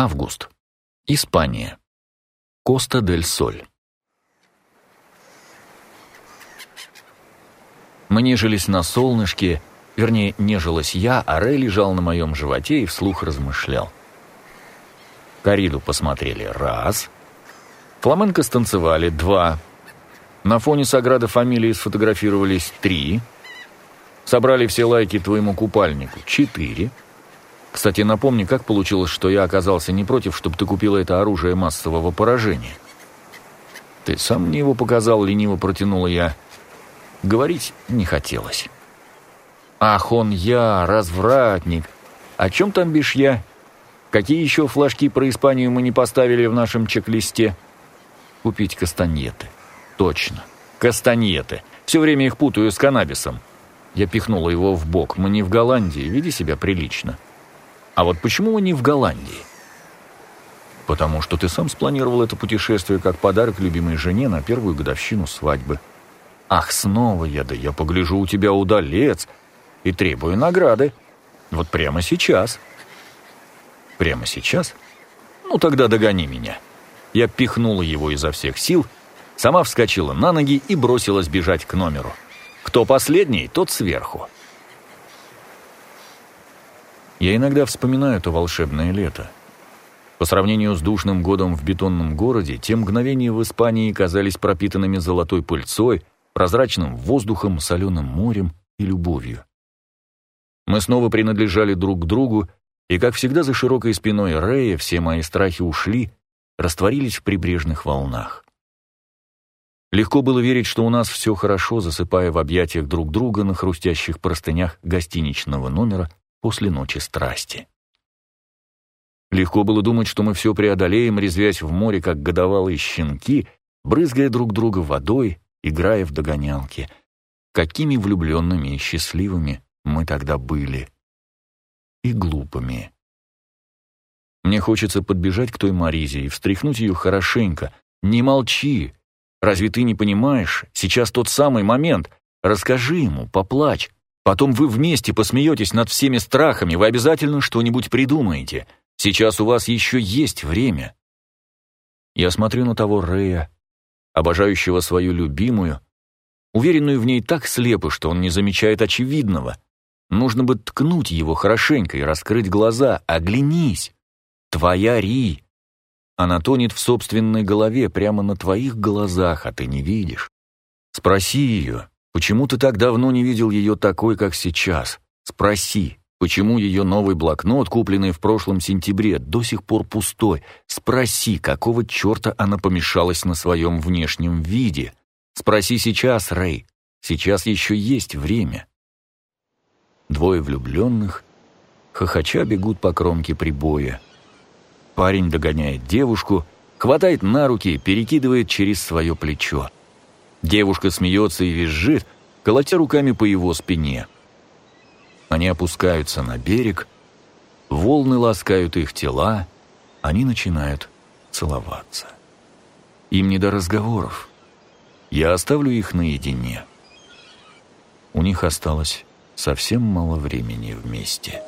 Август. Испания. Коста-дель-Соль. Мы нежились на солнышке, вернее, нежилась я, а Рэй лежал на моем животе и вслух размышлял. Кориду посмотрели раз, фламенко станцевали два, на фоне Саграда фамилии сфотографировались три, собрали все лайки твоему купальнику четыре, кстати, напомни, как получилось, что я оказался не против, чтобы ты купила это оружие массового поражения? Ты сам мне его показал, лениво протянула я. Говорить не хотелось. Ах, он я, развратник. О чем там бишь я? Какие еще флажки про Испанию мы не поставили в нашем чек-листе? Купить кастаньеты. Точно. Кастаньеты. Все время их путаю с каннабисом. Я пихнула его в бок. Мы не в Голландии, веди себя прилично. А вот почему мы не в Голландии? Потому что ты сам спланировал это путешествие как подарок любимой жене на первую годовщину свадьбы. Ах, снова я, да я погляжу, у тебя удалец, и требую награды. Вот прямо сейчас. Прямо сейчас? Ну тогда догони меня. Я пихнула его изо всех сил, сама вскочила на ноги и бросилась бежать к номеру. Кто последний, тот сверху. Я иногда вспоминаю то волшебное лето. По сравнению с душным годом в бетонном городе, те мгновения в Испании казались пропитанными золотой пыльцой, прозрачным воздухом, соленым морем и любовью. Мы снова принадлежали друг к другу, и, как всегда, за широкой спиной Рея все мои страхи ушли, растворились в прибрежных волнах. Легко было верить, что у нас все хорошо, засыпая в объятиях друг друга на хрустящих простынях гостиничного номера после ночи страсти. Легко было думать, что мы все преодолеем, резвясь в море, как годовалые щенки, брызгая друг друга водой, играя в догонялки. Какими влюбленными и счастливыми мы тогда были. И глупыми. Мне хочется подбежать к той Маризе и встряхнуть ее хорошенько. «Не молчи! Разве ты не понимаешь? Сейчас тот самый момент. Расскажи ему, поплачь. Потом вы вместе посмеетесь над всеми страхами, вы обязательно что-нибудь придумаете. Сейчас у вас еще есть время. Я смотрю на того Рея, обожающего свою любимую, уверенную в ней так слепо, что он не замечает очевидного. Нужно бы ткнуть его хорошенько и раскрыть глаза. Оглянись. Твоя Ри. Она тонет в собственной голове прямо на твоих глазах, а ты не видишь. Спроси ее, Почему ты так давно не видел ее такой, как сейчас? Спроси, почему ее новый блокнот, купленный в прошлом сентябре, до сих пор пустой? Спроси, какого черта она помешалась на своем внешнем виде? Спроси сейчас, Рэй. Сейчас еще есть время. Двое влюбленных, хохоча бегут по кромке прибоя. Парень догоняет девушку, хватает на руки перекидывает через свое плечо. Девушка смеется и визжит, колотя руками по его спине. Они опускаются на берег, волны ласкают их тела, они начинают целоваться. Им не до разговоров. Я оставлю их наедине. У них осталось совсем мало времени вместе.